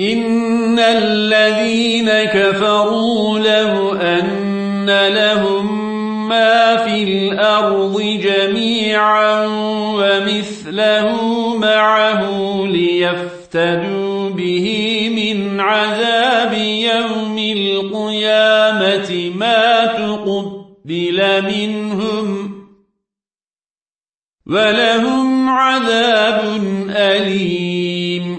إن الذين كفروا له أن لهم ما في الأرض جميعا ومثله معه ليفتدوا به من عذاب يوم القيامة ما تقبل منهم ولهم عذاب أليم